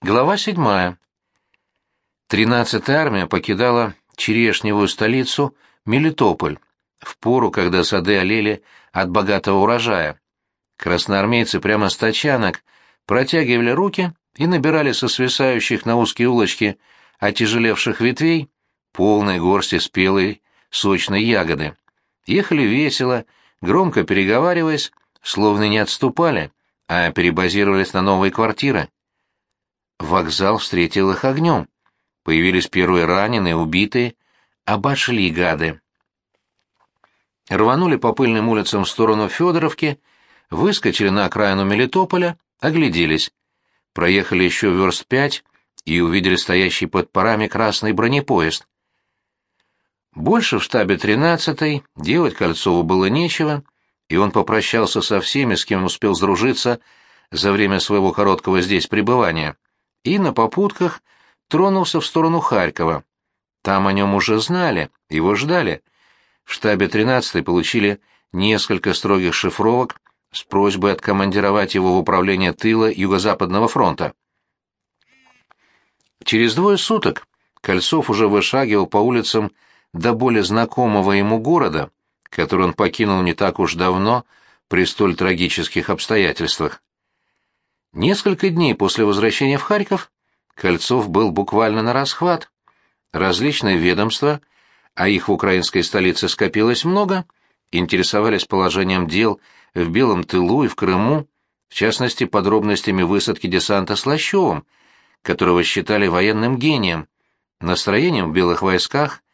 Глава седьмая. Тринадцатая армия покидала черешневую столицу Мелитополь, в пору, когда сады олели от богатого урожая. Красноармейцы прямо с тачанок протягивали руки и набирали со свисающих на узкие улочки отяжелевших ветвей полной горсти спелой сочной ягоды. Ехали весело, громко переговариваясь, словно не отступали, а перебазировались на новые квартиры. Вокзал встретил их огнем. Появились первые раненые, убитые. Обошли гады. Рванули по пыльным улицам в сторону Федоровки, выскочили на окраину Мелитополя, огляделись. Проехали еще верст пять и увидели стоящий под парами красный бронепоезд. Больше в штабе 13-й делать Кольцову было нечего, и он попрощался со всеми, с кем успел сдружиться за время своего короткого здесь пребывания и на попутках тронулся в сторону Харькова. Там о нем уже знали, его ждали. В штабе 13-й получили несколько строгих шифровок с просьбой откомандировать его в управление тыла Юго-Западного фронта. Через двое суток Кольцов уже вышагивал по улицам до более знакомого ему города, который он покинул не так уж давно при столь трагических обстоятельствах. Несколько дней после возвращения в Харьков Кольцов был буквально на расхват. Различные ведомства, а их в украинской столице скопилось много, интересовались положением дел в Белом тылу и в Крыму, в частности, подробностями высадки десанта с Лощевым, которого считали военным гением, настроением в белых войсках,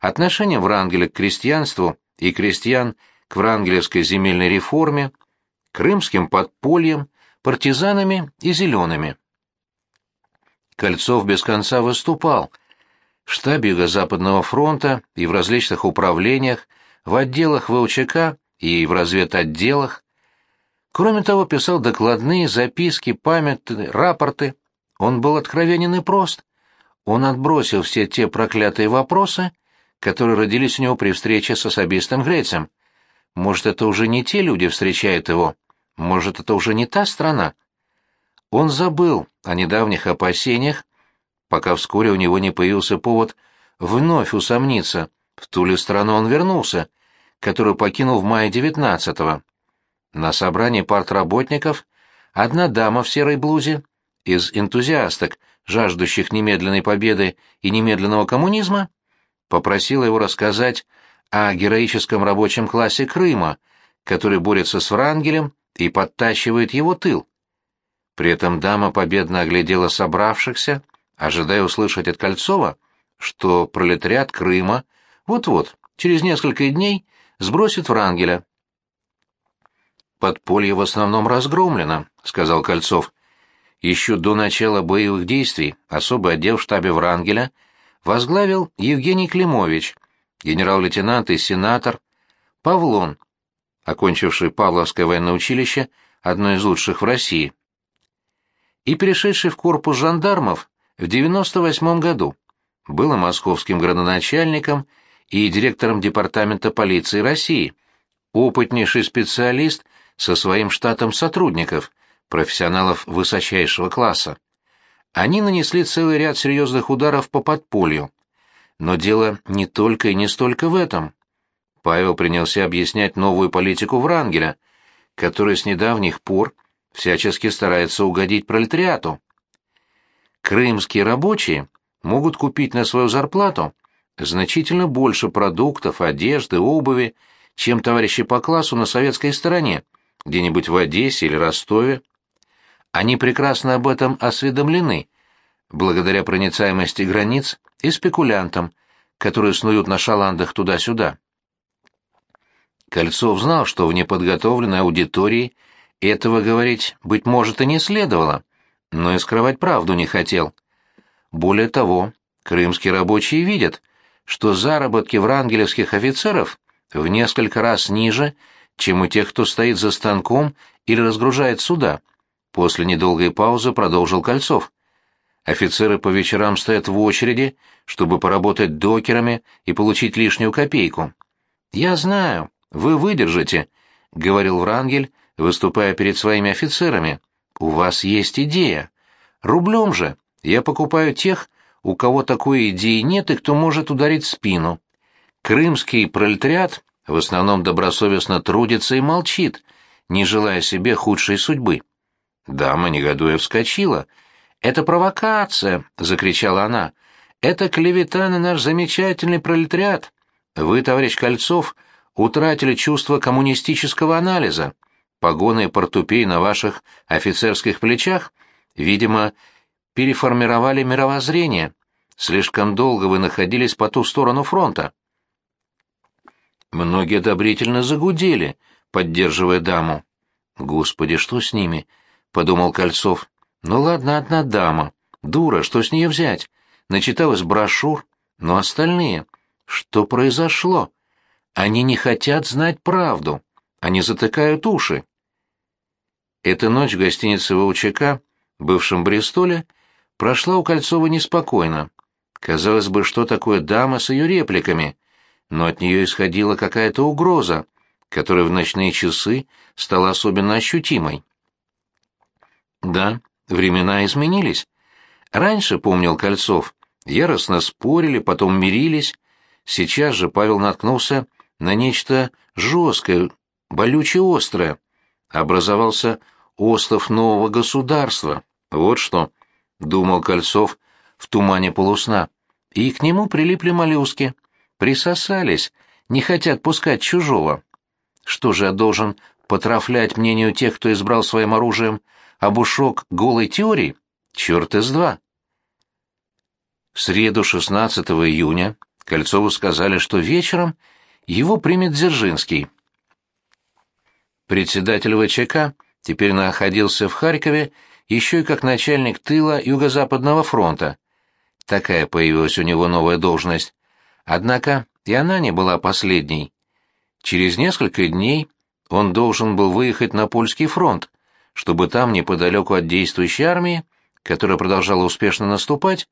отношением Врангеля к крестьянству и крестьян к врангелевской земельной реформе, крымским подпольем, партизанами и зелеными. Кольцов без конца выступал. В штабе Юго-Западного фронта и в различных управлениях, в отделах ВУЧК и в разведотделах. Кроме того, писал докладные, записки, памяты, рапорты. Он был откровенен и прост. Он отбросил все те проклятые вопросы, которые родились у него при встрече с особистом Грейцем. Может, это уже не те люди встречают его, может, это уже не та страна? Он забыл о недавних опасениях, пока вскоре у него не появился повод вновь усомниться, в ту ли страну он вернулся, которую покинул в мае девятнадцатого. На собрании партработников одна дама в серой блузе из энтузиасток, жаждущих немедленной победы и немедленного коммунизма, попросила его рассказать о героическом рабочем классе Крыма, который борется с Врангелем и подтачивает его тыл. При этом дама победно оглядела собравшихся, ожидая услышать от Кольцова, что пролетариат Крыма вот-вот, через несколько дней, сбросит Врангеля. «Подполье в основном разгромлено», — сказал Кольцов. Еще до начала боевых действий особый отдел в штабе Врангеля возглавил Евгений Климович, генерал-лейтенант и сенатор, Павлон, окончивший Павловское военное училище, одно из лучших в России, и перешедший в корпус жандармов в 98 году. Был московским градоначальником и директором департамента полиции России, опытнейший специалист со своим штатом сотрудников, профессионалов высочайшего класса. Они нанесли целый ряд серьезных ударов по подполью. Но дело не только и не столько в этом. Павел принялся объяснять новую политику Врангеля, который с недавних пор всячески старается угодить пролетариату. Крымские рабочие могут купить на свою зарплату значительно больше продуктов, одежды, обуви, чем товарищи по классу на советской стороне, где-нибудь в Одессе или Ростове. Они прекрасно об этом осведомлены, благодаря проницаемости границ и спекулянтам, которые снуют на шаландах туда-сюда. Кольцов знал, что в неподготовленной аудитории этого говорить, быть может, и не следовало, но и скрывать правду не хотел. Более того, крымские рабочие видят, что заработки врангелевских офицеров в несколько раз ниже, чем у тех, кто стоит за станком или разгружает суда. После недолгой паузы продолжил Кольцов. Офицеры по вечерам стоят в очереди, чтобы поработать докерами и получить лишнюю копейку. Я знаю, вы выдержите, — говорил Врангель, выступая перед своими офицерами. У вас есть идея. Рублем же я покупаю тех, у кого такой идеи нет и кто может ударить спину. Крымский пролетариат в основном добросовестно трудится и молчит, не желая себе худшей судьбы. Дама, негодуя, вскочила. «Это провокация!» — закричала она. «Это клевета на наш замечательный пролетариат! Вы, товарищ Кольцов, утратили чувство коммунистического анализа. Погоны и портупей на ваших офицерских плечах, видимо, переформировали мировоззрение. Слишком долго вы находились по ту сторону фронта. Многие одобрительно загудели, поддерживая даму. «Господи, что с ними?» — подумал Кольцов. «Ну ладно, одна дама. Дура, что с нее взять? Начиталась брошюр. Но остальные? Что произошло? Они не хотят знать правду. Они затыкают уши». Эта ночь в гостинице ВУЧК, бывшем Бристоле, прошла у Кольцова неспокойно. Казалось бы, что такое дама с ее репликами — но от нее исходила какая-то угроза, которая в ночные часы стала особенно ощутимой. Да, времена изменились. Раньше, помнил Кольцов, яростно спорили, потом мирились. Сейчас же Павел наткнулся на нечто жесткое, болюче острое. Образовался остров нового государства. Вот что, — думал Кольцов в тумане полусна. И к нему прилипли моллюски — Присосались, не хотят пускать чужого. Что же я должен потрафлять мнению тех, кто избрал своим оружием обушок голой теории? Черт из два. В среду 16 июня Кольцову сказали, что вечером его примет Дзержинский. Председатель ВЧК теперь находился в Харькове еще и как начальник тыла Юго-Западного фронта. Такая появилась у него новая должность. Однако и она не была последней. Через несколько дней он должен был выехать на польский фронт, чтобы там, неподалеку от действующей армии, которая продолжала успешно наступать,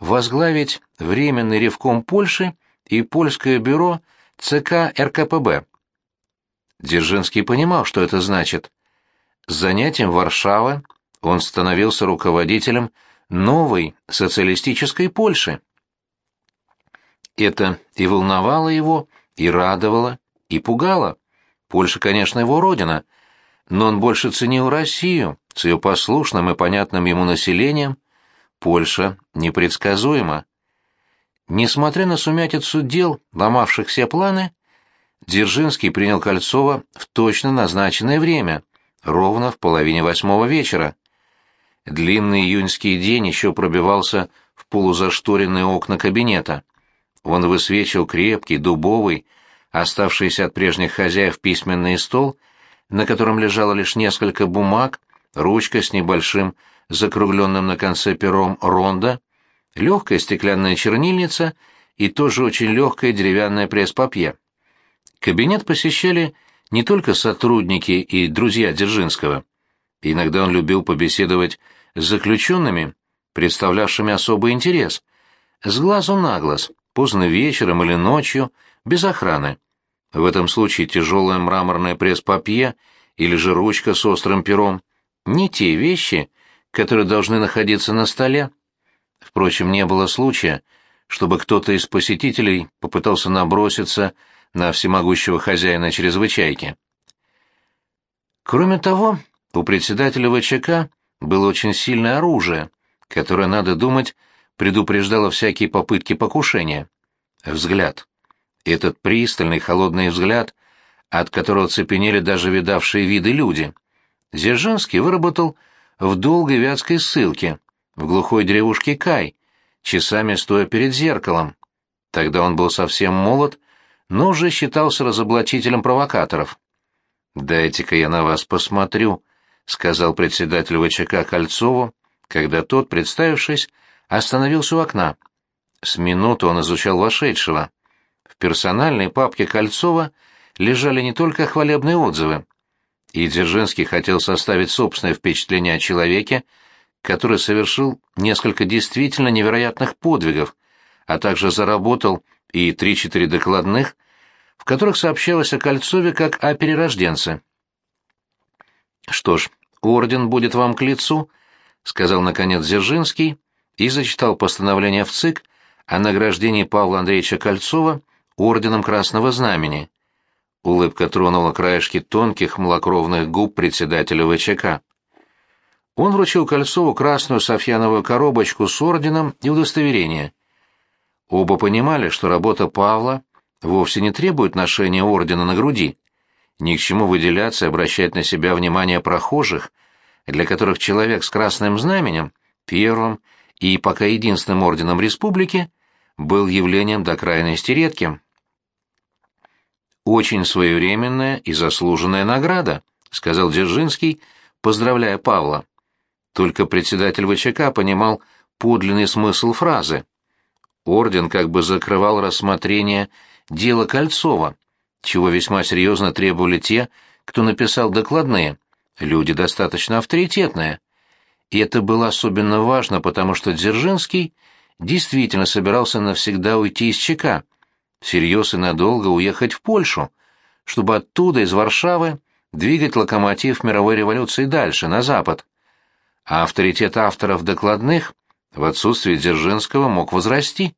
возглавить Временный ревком Польши и Польское бюро ЦК РКПБ. Дзержинский понимал, что это значит. С занятием Варшавы он становился руководителем новой социалистической Польши. Это и волновало его, и радовало, и пугало. Польша, конечно, его родина, но он больше ценил Россию с ее послушным и понятным ему населением. Польша непредсказуема. Несмотря на сумятицу дел, ломавших все планы, Дзержинский принял Кольцова в точно назначенное время, ровно в половине восьмого вечера. Длинный июньский день еще пробивался в полузашторенные окна кабинета. Он высвечивал крепкий, дубовый, оставшийся от прежних хозяев письменный стол, на котором лежало лишь несколько бумаг, ручка с небольшим закругленным на конце пером ронда, легкая стеклянная чернильница и тоже очень легкое деревянное пресс-папье. Кабинет посещали не только сотрудники и друзья Дзержинского. Иногда он любил побеседовать с заключенными, представлявшими особый интерес, с глазу на глаз, поздно вечером или ночью, без охраны. В этом случае тяжелое мраморное пресс-папье или же ручка с острым пером — не те вещи, которые должны находиться на столе. Впрочем, не было случая, чтобы кто-то из посетителей попытался наброситься на всемогущего хозяина чрезвычайки. Кроме того, у председателя ВЧК было очень сильное оружие, которое, надо думать, предупреждала всякие попытки покушения. Взгляд. Этот пристальный холодный взгляд, от которого цепенели даже видавшие виды люди. Дзержинский выработал в долгой вятской ссылке, в глухой деревушке Кай, часами стоя перед зеркалом. Тогда он был совсем молод, но уже считался разоблачителем провокаторов. «Дайте-ка я на вас посмотрю», — сказал председатель ВЧК Кольцову, когда тот, представившись, остановился у окна. С минуту он изучал вошедшего. В персональной папке Кольцова лежали не только хвалебные отзывы. И Дзержинский хотел составить собственное впечатление о человеке, который совершил несколько действительно невероятных подвигов, а также заработал и три-четыре докладных, в которых сообщалось о Кольцове как о перерожденце. «Что ж, орден будет вам к лицу», сказал наконец Дзержинский и зачитал постановление в ЦИК о награждении Павла Андреевича Кольцова орденом Красного Знамени. Улыбка тронула краешки тонких малокровных губ председателя ВЧК. Он вручил Кольцову красную софьяновую коробочку с орденом и удостоверение. Оба понимали, что работа Павла вовсе не требует ношения ордена на груди. Ни к чему выделяться и обращать на себя внимание прохожих, для которых человек с красным знаменем, первым и пока единственным орденом республики, был явлением до крайности редким. «Очень своевременная и заслуженная награда», — сказал Дзержинский, поздравляя Павла. Только председатель ВЧК понимал подлинный смысл фразы. Орден как бы закрывал рассмотрение дела Кольцова, чего весьма серьезно требовали те, кто написал докладные, люди достаточно авторитетные. И это было особенно важно, потому что Дзержинский действительно собирался навсегда уйти из ЧК, всерьез и надолго уехать в Польшу, чтобы оттуда, из Варшавы, двигать локомотив мировой революции дальше, на запад. А авторитет авторов докладных в отсутствие Дзержинского мог возрасти.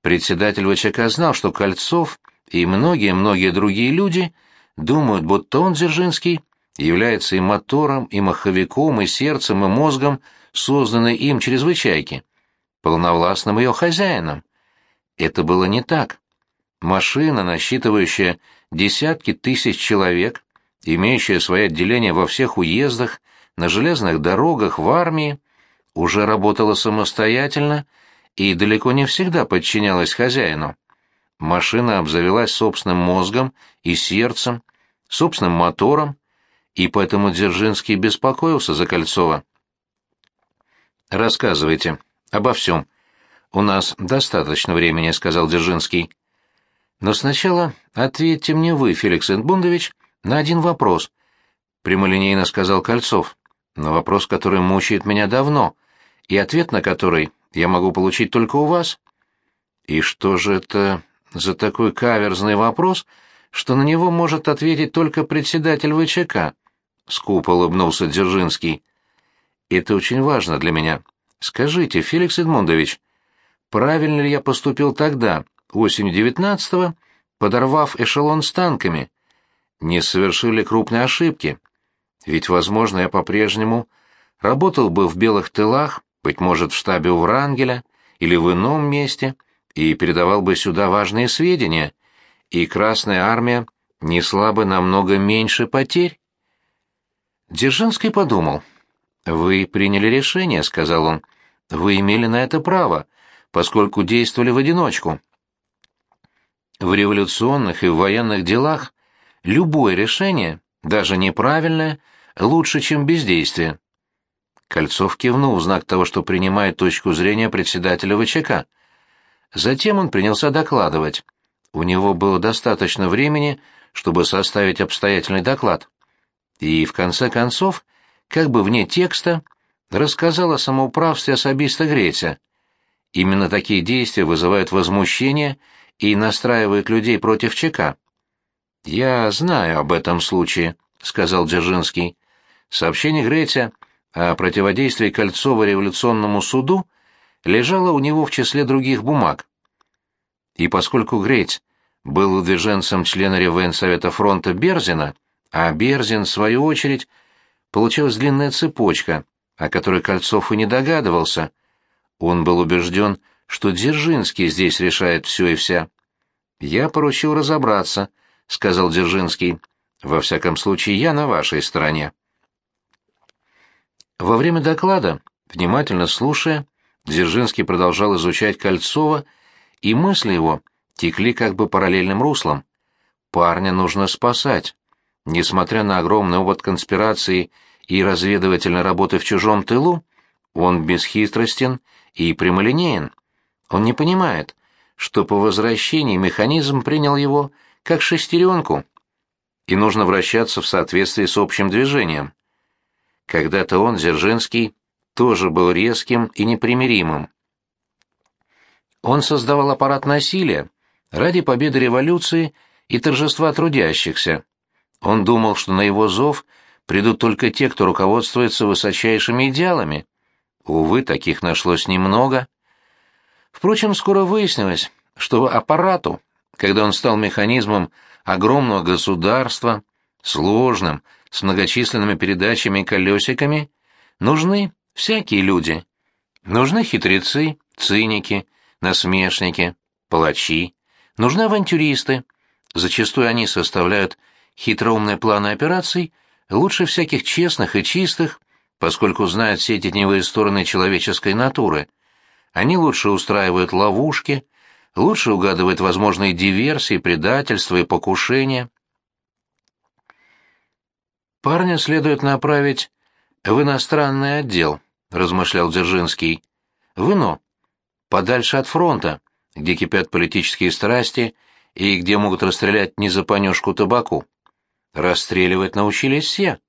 Председатель ВЧК знал, что Кольцов и многие-многие другие люди думают, будто он, Дзержинский, является и мотором, и маховиком, и сердцем, и мозгом, созданной им чрезвычайки, полновластным ее хозяином. Это было не так. Машина, насчитывающая десятки тысяч человек, имеющая свои отделения во всех уездах, на железных дорогах, в армии, уже работала самостоятельно и далеко не всегда подчинялась хозяину. Машина обзавелась собственным мозгом и сердцем, собственным мотором, и поэтому Дзержинский беспокоился за Кольцова. «Рассказывайте обо всем. У нас достаточно времени», — сказал Дзержинский. «Но сначала ответьте мне вы, Феликс Эдбундович, на один вопрос», — прямолинейно сказал Кольцов. «На вопрос, который мучает меня давно, и ответ на который я могу получить только у вас». «И что же это за такой каверзный вопрос, что на него может ответить только председатель ВЧК?» — скупо улыбнулся Дзержинский. «Это очень важно для меня. Скажите, Феликс Эдмундович, правильно ли я поступил тогда, осенью девятнадцатого, подорвав эшелон с танками? Не совершили крупной ошибки? Ведь, возможно, я по-прежнему работал бы в белых тылах, быть может, в штабе у Врангеля или в ином месте, и передавал бы сюда важные сведения, и Красная Армия несла бы намного меньше потерь. Дзержинский подумал. «Вы приняли решение», — сказал он. «Вы имели на это право, поскольку действовали в одиночку». В революционных и в военных делах любое решение, даже неправильное, лучше, чем бездействие. Кольцов кивнул в знак того, что принимает точку зрения председателя ВЧК. Затем он принялся докладывать. У него было достаточно времени, чтобы составить обстоятельный доклад и, в конце концов, как бы вне текста, рассказал о самоуправстве особиста Греця. Именно такие действия вызывают возмущение и настраивают людей против ЧК. «Я знаю об этом случае», — сказал Дзержинский. Сообщение Греця о противодействии Кольцова революционному суду лежало у него в числе других бумаг. И поскольку Грець был выдвиженцем члена Реввоенсовета фронта Берзина, а Берзин, в свою очередь, получилась длинная цепочка, о которой Кольцов и не догадывался. Он был убежден, что Дзержинский здесь решает все и вся. «Я поручил разобраться», — сказал Дзержинский. «Во всяком случае, я на вашей стороне». Во время доклада, внимательно слушая, Дзержинский продолжал изучать Кольцова, и мысли его текли как бы параллельным руслом. «Парня нужно спасать. Несмотря на огромный опыт конспирации и разведывательной работы в чужом тылу, он бесхитростен и прямолинеен. Он не понимает, что по возвращении механизм принял его как шестеренку, и нужно вращаться в соответствии с общим движением. Когда-то он, Дзержинский, тоже был резким и непримиримым. Он создавал аппарат насилия ради победы революции и торжества трудящихся, он думал, что на его зов придут только те, кто руководствуется высочайшими идеалами, Увы, таких нашлось немного. Впрочем, скоро выяснилось, что аппарату, когда он стал механизмом огромного государства, сложным, с многочисленными передачами и колесиками, нужны всякие люди. Нужны хитрецы, циники, насмешники, палачи, нужны авантюристы. Зачастую они составляют хитроумные планы операций лучше всяких честных и чистых, поскольку знают все теневые стороны человеческой натуры. Они лучше устраивают ловушки, лучше угадывают возможные диверсии, предательства и покушения. Парня следует направить в иностранный отдел, размышлял Дзержинский. В ИНО, подальше от фронта, где кипят политические страсти и где могут расстрелять не за понюшку табаку. Расстреливать научились все.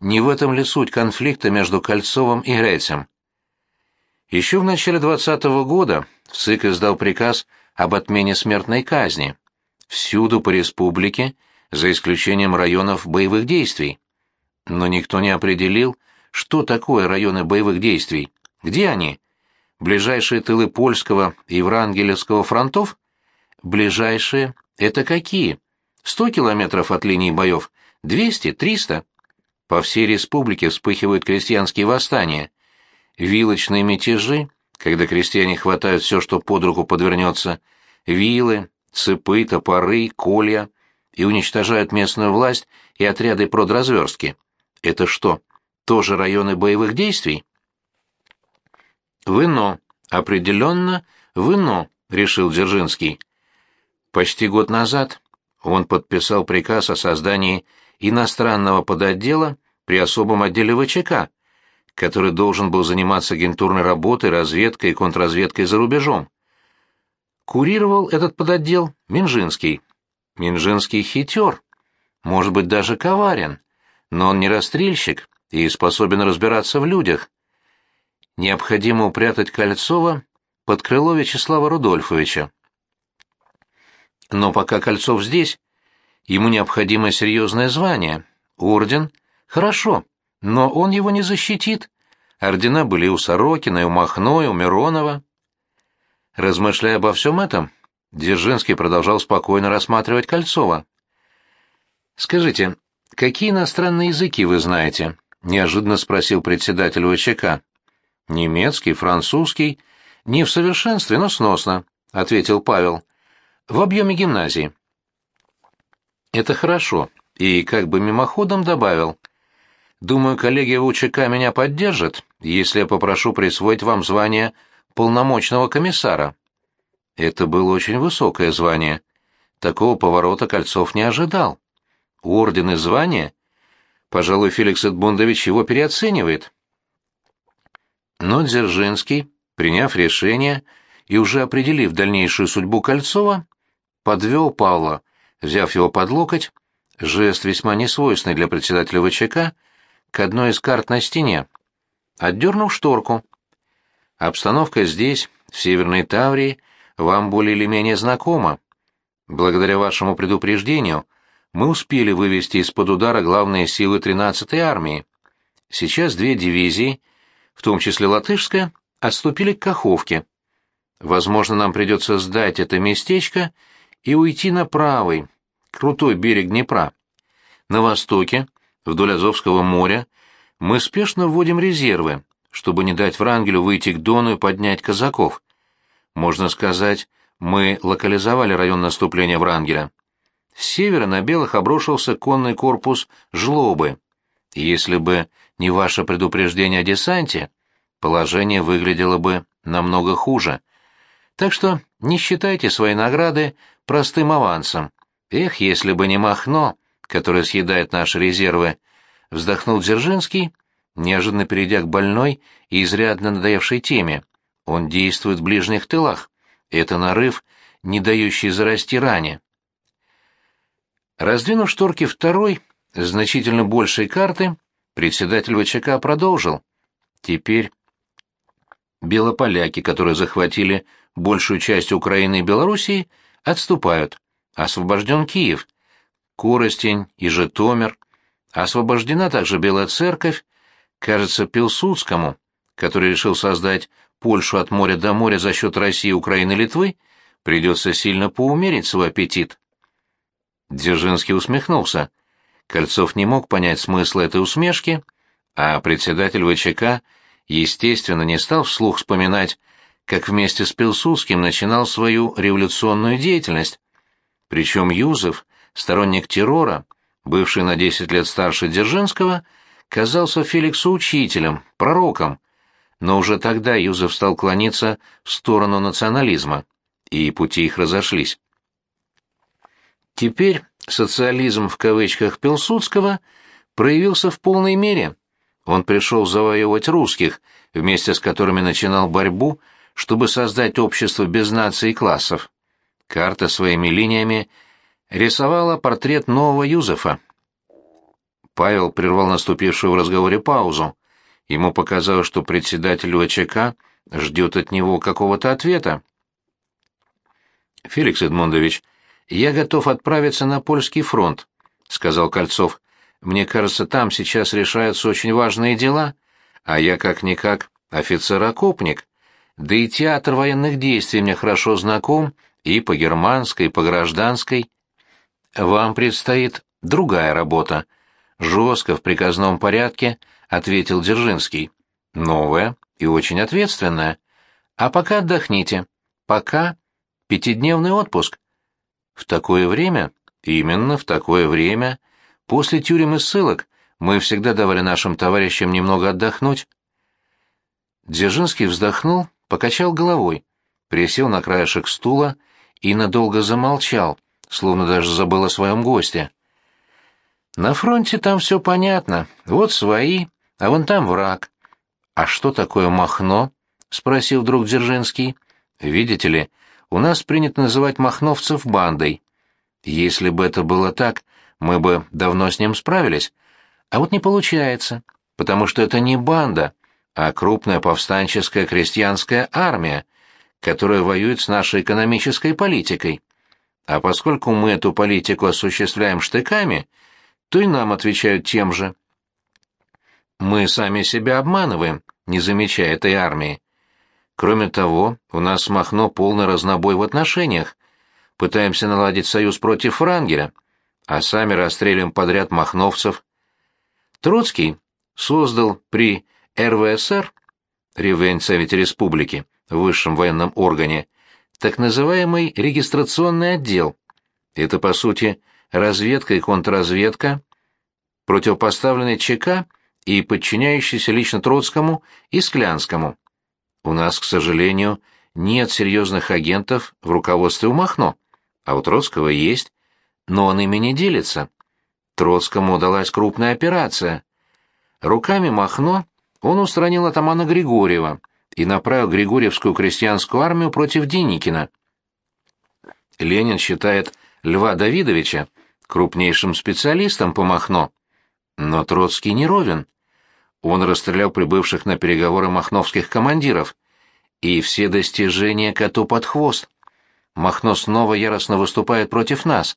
Не в этом ли суть конфликта между Кольцовым и Грецем? Еще в начале 20 -го года ЦИК издал приказ об отмене смертной казни. Всюду по республике, за исключением районов боевых действий. Но никто не определил, что такое районы боевых действий, где они. Ближайшие тылы польского и Врангелевского фронтов? Ближайшие — это какие? Сто километров от линии боев? Двести? Триста? По всей республике вспыхивают крестьянские восстания. Вилочные мятежи, когда крестьяне хватают все, что под руку подвернется, вилы, цепы, топоры, колья, и уничтожают местную власть и отряды продразверстки. Это что, тоже районы боевых действий? «Вино. Определенно, вино», — решил Дзержинский. Почти год назад он подписал приказ о создании иностранного подотдела при особом отделе ВЧК, который должен был заниматься агентурной работой, разведкой и контрразведкой за рубежом. Курировал этот подотдел Минжинский. Минжинский хитер, может быть, даже коварен, но он не расстрельщик и способен разбираться в людях. Необходимо упрятать Кольцова под крыло Вячеслава Рудольфовича. Но пока Кольцов здесь, ему необходимо серьезное звание. Орден — хорошо, но он его не защитит. Ордена были у Сорокина, у Махно, у Миронова. Размышляя обо всем этом, Дзержинский продолжал спокойно рассматривать Кольцова. «Скажите, какие иностранные языки вы знаете?» — неожиданно спросил председатель ВЧК. «Немецкий, французский. Не в совершенстве, но сносно», — ответил Павел в объеме гимназии. Это хорошо, и как бы мимоходом добавил. Думаю, коллеги в меня поддержат, если я попрошу присвоить вам звание полномочного комиссара. Это было очень высокое звание. Такого поворота Кольцов не ожидал. Орден и звание? Пожалуй, Феликс Эдмундович его переоценивает. Но Дзержинский, приняв решение и уже определив дальнейшую судьбу Кольцова, подвел Павла, взяв его под локоть, жест весьма несвойственный для председателя ВЧК, к одной из карт на стене. Отдернул шторку. Обстановка здесь, в Северной Таврии, вам более или менее знакома. Благодаря вашему предупреждению мы успели вывести из-под удара главные силы 13-й армии. Сейчас две дивизии, в том числе латышская, отступили к Каховке. Возможно, нам придется сдать это местечко и уйти на правый, крутой берег Днепра. На востоке, вдоль Азовского моря, мы спешно вводим резервы, чтобы не дать Врангелю выйти к Дону и поднять казаков. Можно сказать, мы локализовали район наступления Врангеля. С севера на белых обрушился конный корпус Жлобы. Если бы не ваше предупреждение о десанте, положение выглядело бы намного хуже. Так что не считайте свои награды простым авансом. Эх, если бы не Махно, которое съедает наши резервы, вздохнул Дзержинский, неожиданно перейдя к больной и изрядно надоевшей теме. Он действует в ближних тылах. Это нарыв, не дающий зарасти ране. Раздвинув шторки второй, значительно большей карты, председатель ВЧК продолжил. Теперь белополяки, которые захватили большую часть Украины и Белоруссии, отступают. Освобожден Киев, Коростень и Житомир. Освобождена также Белая Церковь. Кажется, Пилсудскому, который решил создать Польшу от моря до моря за счет России, Украины и Литвы, придется сильно поумерить свой аппетит. Дзержинский усмехнулся. Кольцов не мог понять смысла этой усмешки, а председатель ВЧК, естественно, не стал вслух вспоминать, как вместе с Пилсудским начинал свою революционную деятельность. Причем Юзеф, сторонник террора, бывший на 10 лет старше Дзержинского, казался Феликсу учителем, пророком, но уже тогда Юзеф стал клониться в сторону национализма, и пути их разошлись. Теперь социализм в кавычках Пилсудского проявился в полной мере. Он пришел завоевывать русских, вместе с которыми начинал борьбу, чтобы создать общество без наций и классов. Карта своими линиями рисовала портрет нового Юзефа. Павел прервал наступившую в разговоре паузу. Ему показалось, что председатель ВЧК ждет от него какого-то ответа. «Феликс Эдмондович, я готов отправиться на польский фронт», — сказал Кольцов. «Мне кажется, там сейчас решаются очень важные дела, а я как-никак офицер-окопник. Да и театр военных действий мне хорошо знаком и по германской, и по гражданской. Вам предстоит другая работа», жестко, в приказном порядке, ответил Дзержинский. Новая и очень ответственная. А пока отдохните. Пока пятидневный отпуск. В такое время, именно в такое время, после тюрем и ссылок, мы всегда давали нашим товарищам немного отдохнуть. Дзержинский вздохнул, покачал головой, присел на краешек стула и надолго замолчал, словно даже забыл о своем госте. На фронте там все понятно. Вот свои, а вон там враг. А что такое Махно? спросил вдруг Дзержинский. Видите ли, у нас принято называть махновцев бандой. Если бы это было так, мы бы давно с ним справились. А вот не получается, потому что это не банда, а крупная повстанческая крестьянская армия, которая воюет с нашей экономической политикой. А поскольку мы эту политику осуществляем штыками, то и нам отвечают тем же. Мы сами себя обманываем, не замечая этой армии. Кроме того, у нас с Махно полный разнобой в отношениях. Пытаемся наладить союз против Франгеля, а сами расстреливаем подряд махновцев. Троцкий создал при РВСР, Реввоенсовете Республики, высшем военном органе, так называемый регистрационный отдел. Это, по сути, разведка и контрразведка, противопоставленные ЧК и подчиняющиеся лично Троцкому и Склянскому. У нас, к сожалению, нет серьезных агентов в руководстве у Махно, а у Троцкого есть, но он ими не делится. Троцкому удалась крупная операция. Руками Махно он устранил атамана Григорьева и направил Григорьевскую крестьянскую армию против Деникина. Ленин считает Льва Давидовича крупнейшим специалистом по Махно. Но Троцкий не ровен. Он расстрелял прибывших на переговоры махновских командиров, и все достижения коту под хвост. Махно снова яростно выступает против нас.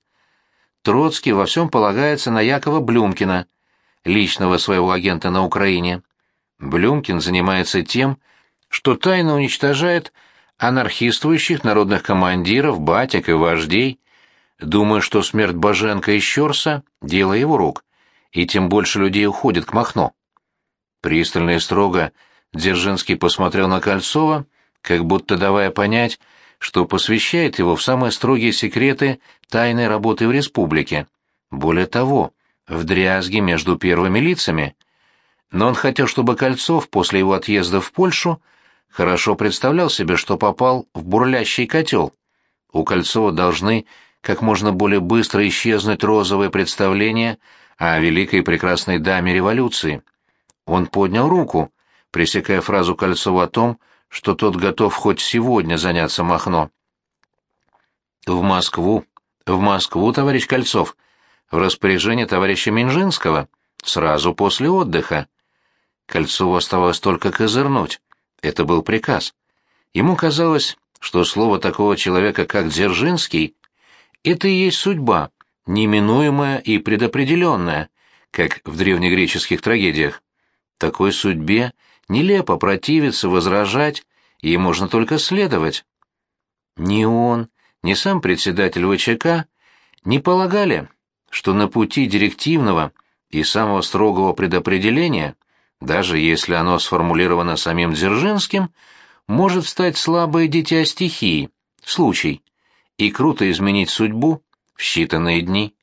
Троцкий во всем полагается на Якова Блюмкина, личного своего агента на Украине. Блюмкин занимается тем, что тайно уничтожает анархистующих народных командиров, батик и вождей, Думаю, что смерть Боженко и Щерса — дело его рук, и тем больше людей уходит к Махно. Пристально и строго Дзержинский посмотрел на Кольцова, как будто давая понять, что посвящает его в самые строгие секреты тайной работы в республике. Более того, в дрязге между первыми лицами. Но он хотел, чтобы Кольцов после его отъезда в Польшу хорошо представлял себе, что попал в бурлящий котел. У Кольцова должны как можно более быстро исчезнуть розовое представление о великой и прекрасной даме революции. Он поднял руку, пресекая фразу Кольцова о том, что тот готов хоть сегодня заняться Махно. «В Москву, в Москву, товарищ Кольцов, в распоряжение товарища Минжинского, сразу после отдыха». Кольцову оставалось только козырнуть. Это был приказ. Ему казалось, что слово такого человека, как Дзержинский, это и есть судьба, неминуемая и предопределенная, как в древнегреческих трагедиях. Такой судьбе Нелепо противиться, возражать, ей можно только следовать. Ни он, ни сам председатель ВЧК не полагали, что на пути директивного и самого строгого предопределения, даже если оно сформулировано самим Дзержинским, может стать слабое дитя стихии, случай, и круто изменить судьбу в считанные дни.